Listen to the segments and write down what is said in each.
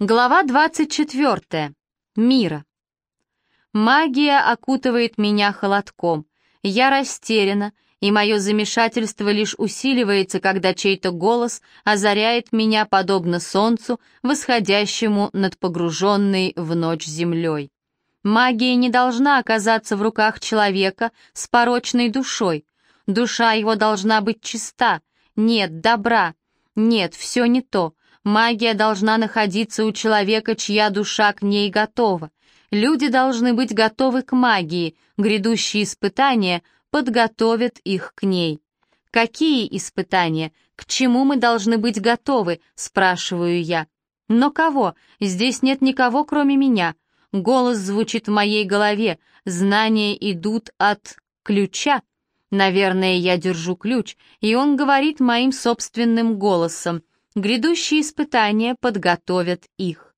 Глава 24. Мира. Магия окутывает меня холодком. Я растеряна, и мое замешательство лишь усиливается, когда чей-то голос озаряет меня подобно солнцу, восходящему над погруженной в ночь землей. Магия не должна оказаться в руках человека с порочной душой. Душа его должна быть чиста. Нет добра. Нет, все не то. Магия должна находиться у человека, чья душа к ней готова. Люди должны быть готовы к магии, грядущие испытания подготовят их к ней. Какие испытания? К чему мы должны быть готовы, спрашиваю я. Но кого? Здесь нет никого, кроме меня. Голос звучит в моей голове, знания идут от ключа. Наверное, я держу ключ, и он говорит моим собственным голосом — Грядущие испытания подготовят их.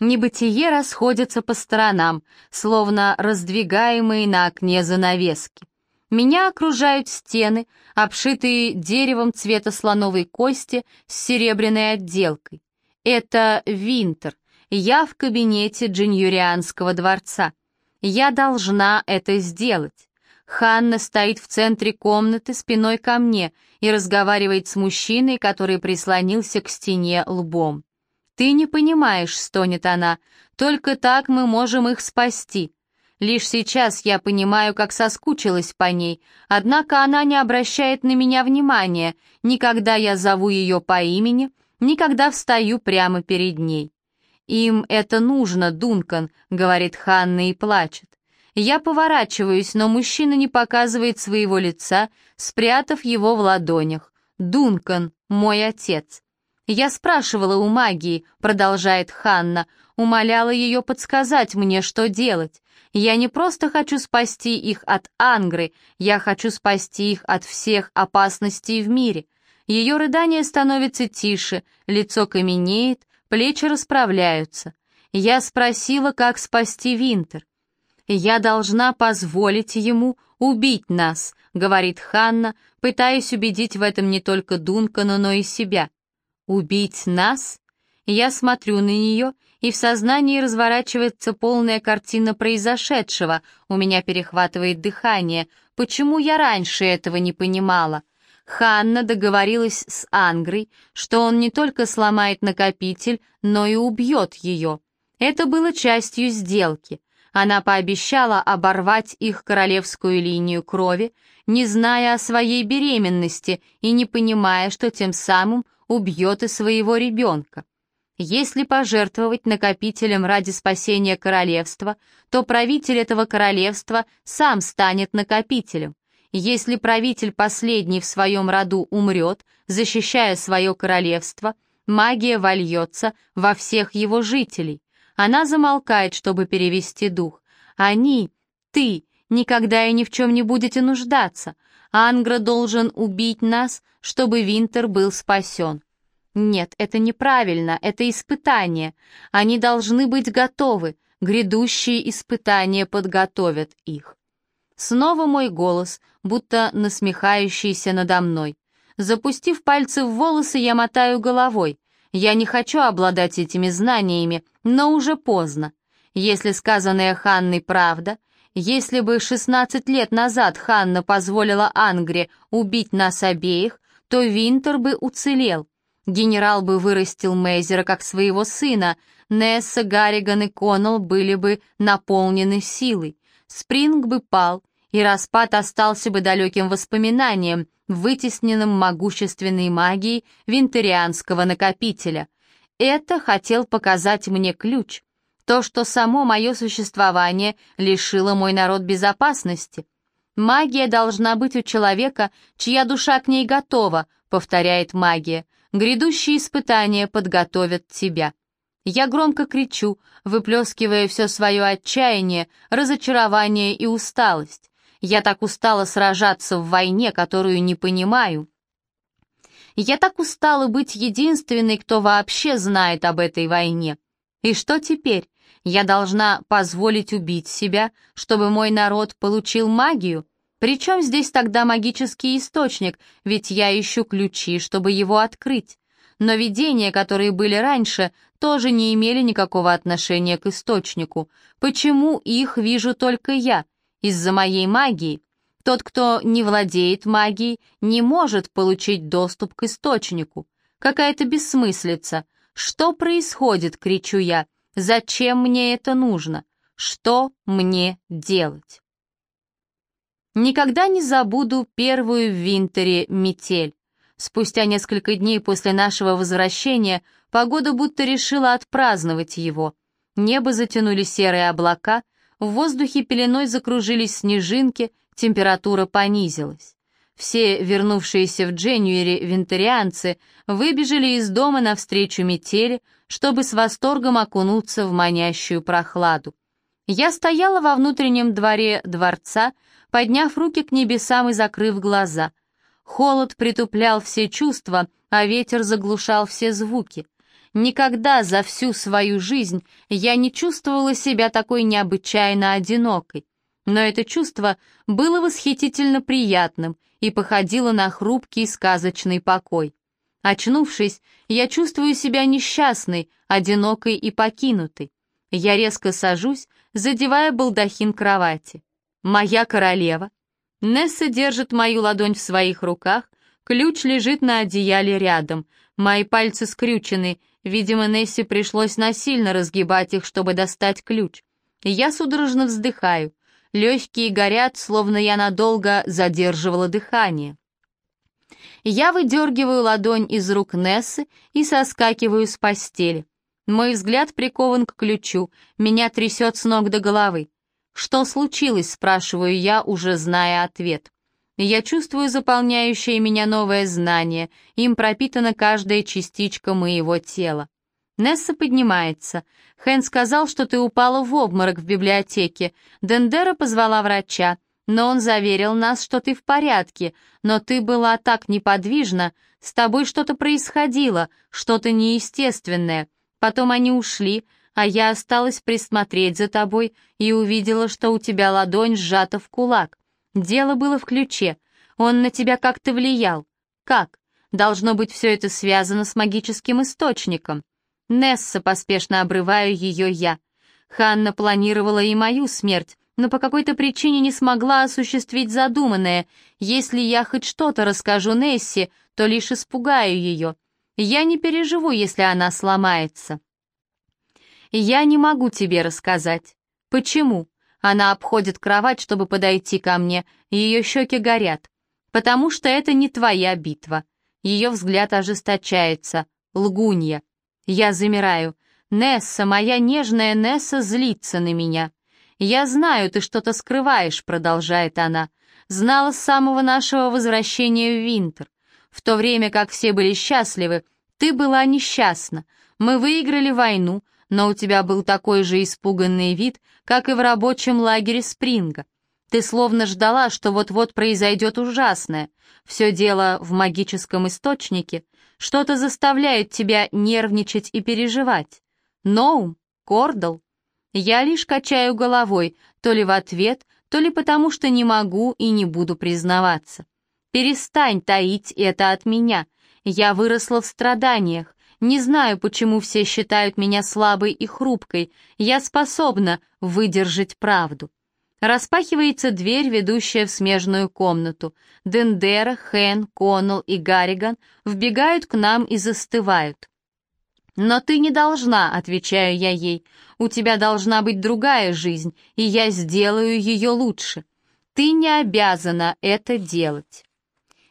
Небытие расходится по сторонам, словно раздвигаемые на окне занавески. Меня окружают стены, обшитые деревом цвета слоновой кости с серебряной отделкой. Это Винтер. Я в кабинете Джиньюрианского дворца. Я должна это сделать. Ханна стоит в центре комнаты спиной ко мне и разговаривает с мужчиной, который прислонился к стене лбом. «Ты не понимаешь», — стонет она, — «только так мы можем их спасти». Лишь сейчас я понимаю, как соскучилась по ней, однако она не обращает на меня внимания, никогда я зову ее по имени, никогда встаю прямо перед ней. «Им это нужно, Дункан», — говорит Ханна и плачет. Я поворачиваюсь, но мужчина не показывает своего лица, спрятав его в ладонях. «Дункан, мой отец». «Я спрашивала у магии», — продолжает Ханна, умоляла ее подсказать мне, что делать. «Я не просто хочу спасти их от Ангры, я хочу спасти их от всех опасностей в мире». Ее рыдание становится тише, лицо каменеет, плечи расправляются. Я спросила, как спасти Винтер. «Я должна позволить ему убить нас», — говорит Ханна, пытаясь убедить в этом не только Дункана, но и себя. «Убить нас?» Я смотрю на нее, и в сознании разворачивается полная картина произошедшего. У меня перехватывает дыхание. Почему я раньше этого не понимала? Ханна договорилась с Ангрой, что он не только сломает накопитель, но и убьет ее. Это было частью сделки. Она пообещала оборвать их королевскую линию крови, не зная о своей беременности и не понимая, что тем самым убьет и своего ребенка. Если пожертвовать накопителем ради спасения королевства, то правитель этого королевства сам станет накопителем. Если правитель последний в своем роду умрет, защищая свое королевство, магия вольется во всех его жителей. Она замолкает, чтобы перевести дух. Они, ты, никогда и ни в чем не будете нуждаться. Ангра должен убить нас, чтобы Винтер был спасен. Нет, это неправильно, это испытание. Они должны быть готовы, грядущие испытания подготовят их. Снова мой голос, будто насмехающийся надо мной. Запустив пальцы в волосы, я мотаю головой. Я не хочу обладать этими знаниями, но уже поздно. Если сказанное Ханной правда, если бы 16 лет назад Ханна позволила Ангре убить нас обеих, то Винтер бы уцелел. Генерал бы вырастил Мейзера как своего сына, Несса, Гарриган и Коннелл были бы наполнены силой. Спринг бы пал, и распад остался бы далеким воспоминанием, вытесненным могущественной магией винтерианского накопителя. Это хотел показать мне ключ. То, что само мое существование лишило мой народ безопасности. Магия должна быть у человека, чья душа к ней готова, повторяет магия. Грядущие испытания подготовят тебя. Я громко кричу, выплескивая все свое отчаяние, разочарование и усталость. Я так устала сражаться в войне, которую не понимаю. Я так устала быть единственной, кто вообще знает об этой войне. И что теперь? Я должна позволить убить себя, чтобы мой народ получил магию? Причем здесь тогда магический источник, ведь я ищу ключи, чтобы его открыть. но видения, которые были раньше, тоже не имели никакого отношения к источнику. Почему их вижу только я? Из-за моей магии? Тот, кто не владеет магией, не может получить доступ к источнику. Какая-то бессмыслица. Что происходит, кричу я. Зачем мне это нужно? Что мне делать? Никогда не забуду первую в Винтере метель. Спустя несколько дней после нашего возвращения погода будто решила отпраздновать его. Небо затянули серые облака, в воздухе пеленой закружились снежинки, температура понизилась. Все вернувшиеся в Дженюэре винтерианцы выбежали из дома навстречу метели, чтобы с восторгом окунуться в манящую прохладу. Я стояла во внутреннем дворе дворца, подняв руки к небесам и закрыв глаза. Холод притуплял все чувства, а ветер заглушал все звуки. Никогда за всю свою жизнь я не чувствовала себя такой необычайно одинокой. Но это чувство было восхитительно приятным и походило на хрупкий сказочный покой. Очнувшись, я чувствую себя несчастной, одинокой и покинутой. Я резко сажусь, задевая балдахин кровати. Моя королева. Несса держит мою ладонь в своих руках, ключ лежит на одеяле рядом. Мои пальцы скрючены, видимо, Нессе пришлось насильно разгибать их, чтобы достать ключ. Я судорожно вздыхаю. Легкие горят, словно я надолго задерживала дыхание. Я выдергиваю ладонь из рук Нессы и соскакиваю с постели. Мой взгляд прикован к ключу, меня трясет с ног до головы. «Что случилось?» — спрашиваю я, уже зная ответ. Я чувствую заполняющее меня новое знание, им пропитана каждая частичка моего тела. Несса поднимается. Хэн сказал, что ты упала в обморок в библиотеке. Дендера позвала врача, но он заверил нас, что ты в порядке, но ты была так неподвижна, с тобой что-то происходило, что-то неестественное. Потом они ушли, а я осталась присмотреть за тобой и увидела, что у тебя ладонь сжата в кулак. Дело было в ключе. Он на тебя как-то влиял. Как? Должно быть, все это связано с магическим источником. Несса, поспешно обрываю ее я. Ханна планировала и мою смерть, но по какой-то причине не смогла осуществить задуманное. Если я хоть что-то расскажу Нессе, то лишь испугаю ее. Я не переживу, если она сломается. Я не могу тебе рассказать. Почему? Она обходит кровать, чтобы подойти ко мне, ее щеки горят. Потому что это не твоя битва. Ее взгляд ожесточается. Лгунья. Я замираю. «Несса, моя нежная Несса злится на меня». «Я знаю, ты что-то скрываешь», — продолжает она. «Знала с самого нашего возвращения в Винтер. В то время как все были счастливы, ты была несчастна. Мы выиграли войну, но у тебя был такой же испуганный вид, как и в рабочем лагере Спринга. Ты словно ждала, что вот-вот произойдет ужасное. Все дело в магическом источнике. Что-то заставляет тебя нервничать и переживать. Ноум? Кордал? Я лишь качаю головой, то ли в ответ, то ли потому, что не могу и не буду признаваться. Перестань таить это от меня. Я выросла в страданиях. Не знаю, почему все считают меня слабой и хрупкой. Я способна выдержать правду. Распахивается дверь, ведущая в смежную комнату. Дендера, Хэн, Коннелл и Гарриган вбегают к нам и застывают. «Но ты не должна», — отвечаю я ей. «У тебя должна быть другая жизнь, и я сделаю ее лучше. Ты не обязана это делать».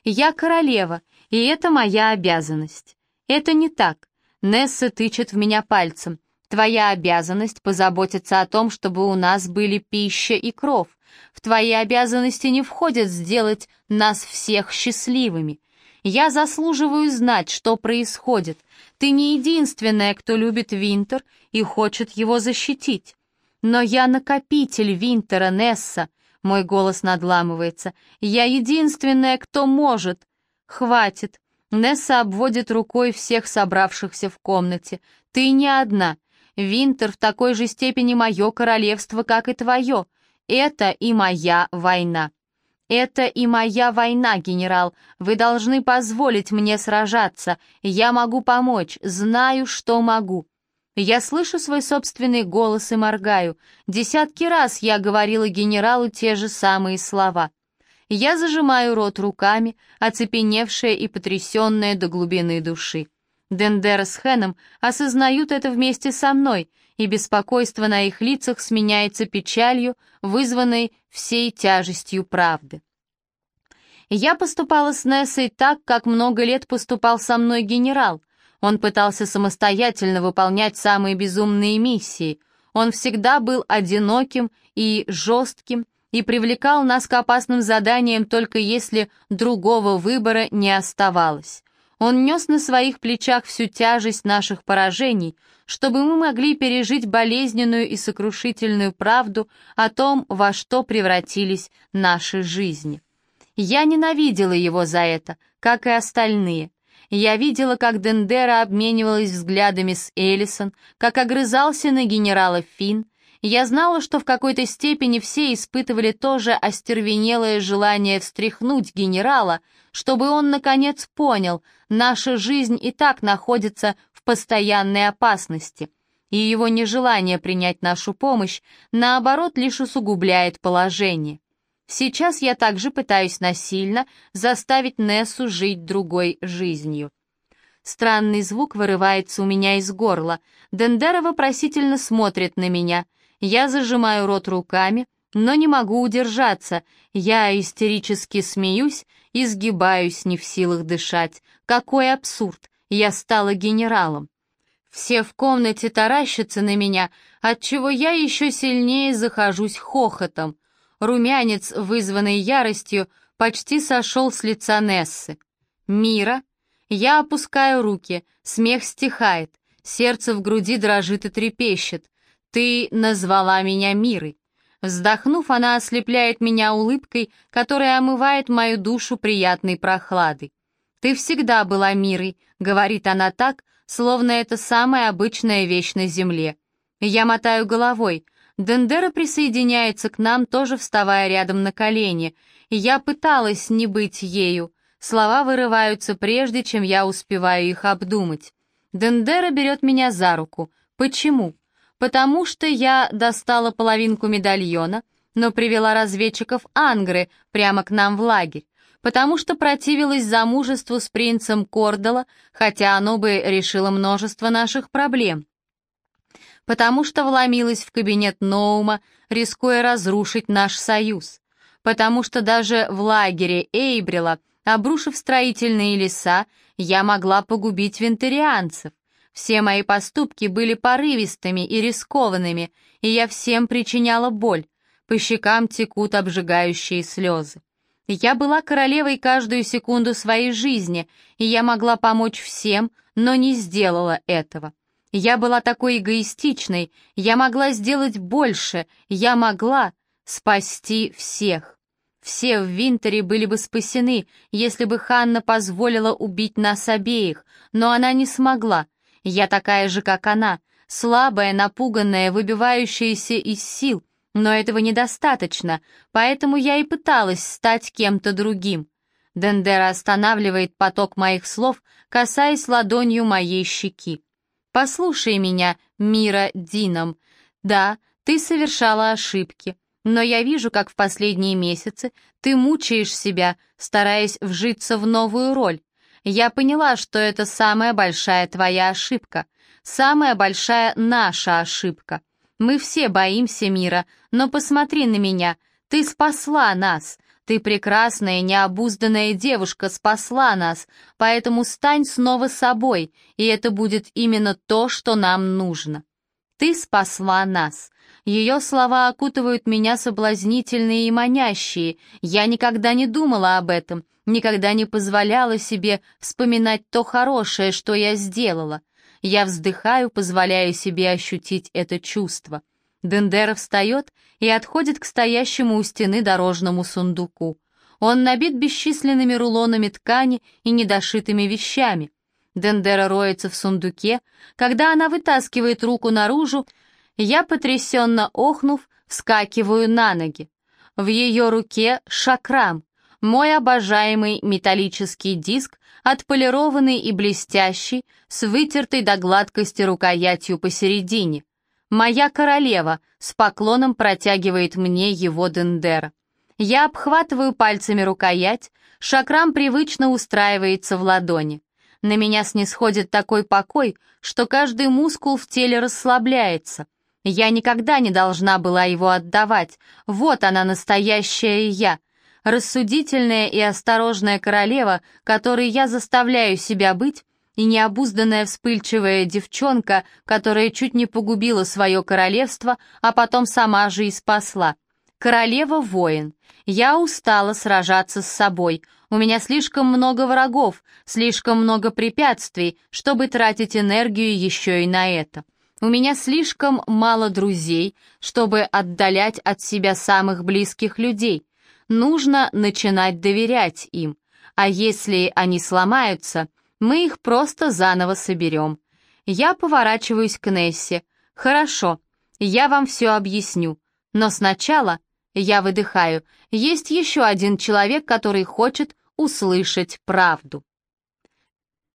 «Я королева, и это моя обязанность». «Это не так». Несса тычет в меня пальцем. Твоя обязанность позаботиться о том, чтобы у нас были пища и кров. В твои обязанности не входит сделать нас всех счастливыми. Я заслуживаю знать, что происходит. Ты не единственная, кто любит Винтер и хочет его защитить. Но я накопитель Винтера, Несса. Мой голос надламывается. Я единственная, кто может. Хватит. Несса обводит рукой всех собравшихся в комнате. Ты не одна. Винтер в такой же степени мое королевство, как и твое. Это и моя война. «Это и моя война, генерал. Вы должны позволить мне сражаться. Я могу помочь, знаю, что могу». Я слышу свой собственный голос и моргаю. Десятки раз я говорила генералу те же самые слова. Я зажимаю рот руками, оцепеневшая и потрясенная до глубины души. Дендера с Хэном осознают это вместе со мной, и беспокойство на их лицах сменяется печалью, вызванной всей тяжестью правды. Я поступала с Нессой так, как много лет поступал со мной генерал. Он пытался самостоятельно выполнять самые безумные миссии. Он всегда был одиноким и жестким, и привлекал нас к опасным заданиям только если другого выбора не оставалось. Он нес на своих плечах всю тяжесть наших поражений, чтобы мы могли пережить болезненную и сокрушительную правду о том, во что превратились наши жизни. Я ненавидела его за это, как и остальные. Я видела, как Дендера обменивалась взглядами с Эллисон, как огрызался на генерала Финн, я знала, что в какой-то степени все испытывали тоже остервенелое желание встряхнуть генерала, чтобы он, наконец, понял, наша жизнь и так находится в постоянной опасности, и его нежелание принять нашу помощь, наоборот, лишь усугубляет положение. Сейчас я также пытаюсь насильно заставить Нессу жить другой жизнью. Странный звук вырывается у меня из горла. Дендера вопросительно смотрит на меня — я зажимаю рот руками, но не могу удержаться. Я истерически смеюсь и сгибаюсь, не в силах дышать. Какой абсурд! Я стала генералом. Все в комнате таращатся на меня, отчего я еще сильнее захожусь хохотом. Румянец, вызванный яростью, почти сошел с лица Нессы. «Мира?» Я опускаю руки, смех стихает, сердце в груди дрожит и трепещет. «Ты назвала меня Мирой». Вздохнув, она ослепляет меня улыбкой, которая омывает мою душу приятной прохладой. «Ты всегда была Мирой», — говорит она так, словно это самая обычная вещь на земле. Я мотаю головой. Дендера присоединяется к нам, тоже вставая рядом на колени. Я пыталась не быть ею. Слова вырываются прежде, чем я успеваю их обдумать. Дендера берет меня за руку. Почему? Потому что я достала половинку медальона, но привела разведчиков Ангры прямо к нам в лагерь, потому что противилась замужеству с принцем Кордала, хотя оно бы решило множество наших проблем. Потому что вломилась в кабинет Ноума, рискуя разрушить наш союз. Потому что даже в лагере Эйбрила, обрушив строительные леса, я могла погубить вентарианцев. Все мои поступки были порывистыми и рискованными, и я всем причиняла боль. По щекам текут обжигающие слезы. Я была королевой каждую секунду своей жизни, и я могла помочь всем, но не сделала этого. Я была такой эгоистичной, я могла сделать больше, я могла спасти всех. Все в Винтере были бы спасены, если бы Ханна позволила убить нас обеих, но она не смогла, я такая же, как она, слабая, напуганная, выбивающаяся из сил, но этого недостаточно, поэтому я и пыталась стать кем-то другим. Дендера останавливает поток моих слов, касаясь ладонью моей щеки. «Послушай меня, Мира Дином. Да, ты совершала ошибки, но я вижу, как в последние месяцы ты мучаешь себя, стараясь вжиться в новую роль. Я поняла, что это самая большая твоя ошибка, самая большая наша ошибка. Мы все боимся мира, но посмотри на меня, ты спасла нас. Ты прекрасная, необузданная девушка, спасла нас, поэтому стань снова собой, и это будет именно то, что нам нужно. Ты спасла нас. Ее слова окутывают меня соблазнительные и манящие. Я никогда не думала об этом, никогда не позволяла себе вспоминать то хорошее, что я сделала. Я вздыхаю, позволяю себе ощутить это чувство. Дендера встает и отходит к стоящему у стены дорожному сундуку. Он набит бесчисленными рулонами ткани и недошитыми вещами. Дендера роется в сундуке. Когда она вытаскивает руку наружу, я, потрясенно охнув, вскакиваю на ноги. В ее руке шакрам, мой обожаемый металлический диск, отполированный и блестящий, с вытертой до гладкости рукоятью посередине. Моя королева с поклоном протягивает мне его дендер. Я обхватываю пальцами рукоять, шакрам привычно устраивается в ладони. На меня снисходит такой покой, что каждый мускул в теле расслабляется. Я никогда не должна была его отдавать. Вот она, настоящая я. Рассудительная и осторожная королева, которой я заставляю себя быть, и необузданная вспыльчивая девчонка, которая чуть не погубила свое королевство, а потом сама же и спасла. Королева-воин. Я устала сражаться с собой. У меня слишком много врагов, слишком много препятствий, чтобы тратить энергию еще и на это. У меня слишком мало друзей, чтобы отдалять от себя самых близких людей. Нужно начинать доверять им. А если они сломаются, мы их просто заново соберем. Я поворачиваюсь к Нессе. Хорошо, я вам все объясню. Но сначала я выдыхаю. Есть еще один человек, который хочет услышать правду.